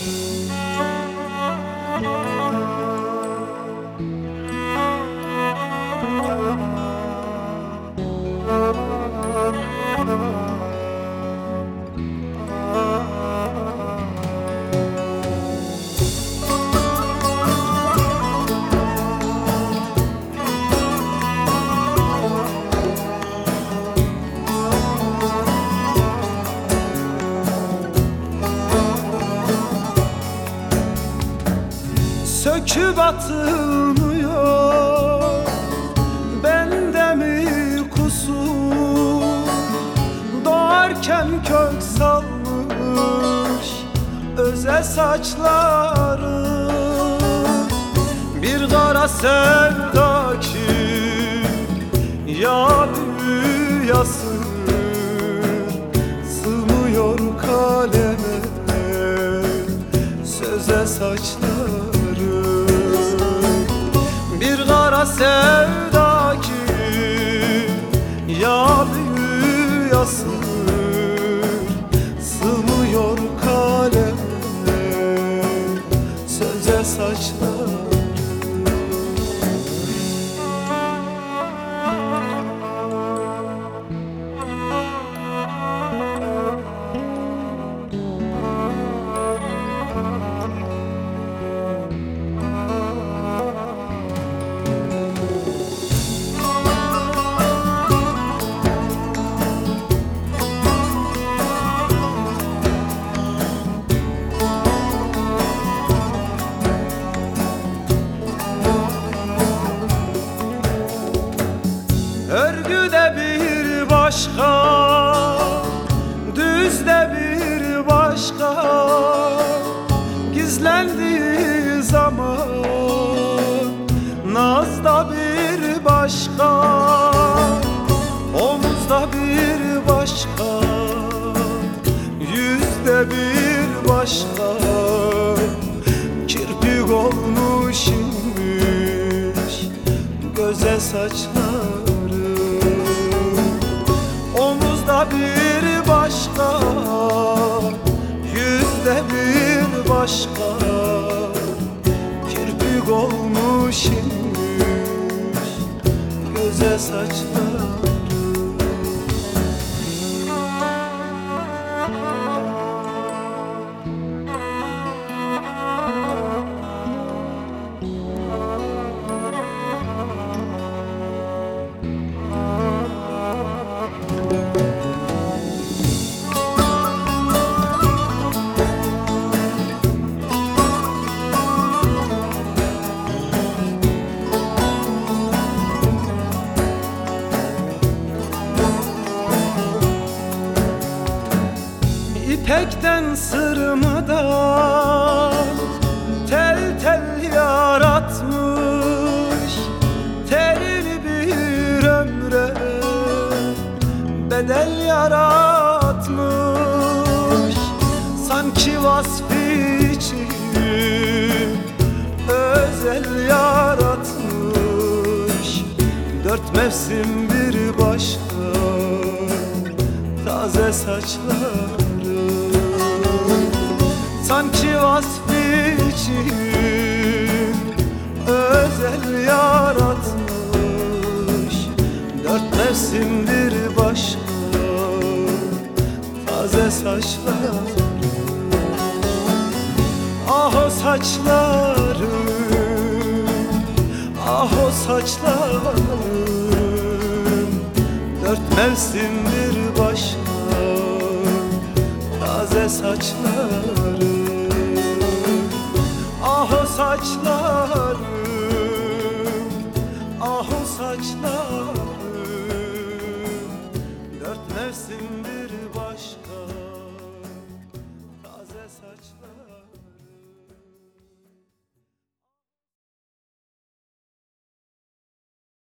嗯。Söküp atılmıyor Bende mi kusur? Doğarken kök salmış Öze saçları. Bir kara sevda ki Ya büyüyasın Sığmıyor kaleme. Söze saçları sevda ki Ya büyüyasın Sığmıyor kaleme. Söze saçları Örgüde bir başka Düzde bir başka. Gizlendiği zaman Nazda bir başka Omuzda bir başka Yüzde bir başka. Kirpik olmuş inmiş Göze saçları bir başka Kirpik olmuş inmiş Göze saçları İpekten sırmadan tel tel yaratmış. Terli bir ömre bedel yaratmış. Sanki vasfı için özel yaratmış. Dört mevsim bir başka taze saçları Sanki vasfı için özel yaratmış Dört mevsim bir başka. Taze saçları Ah o saçları Ah o saçlarım. Dört mevsim bir başka. Taze saçları o saçlarım. Ah o saçlarım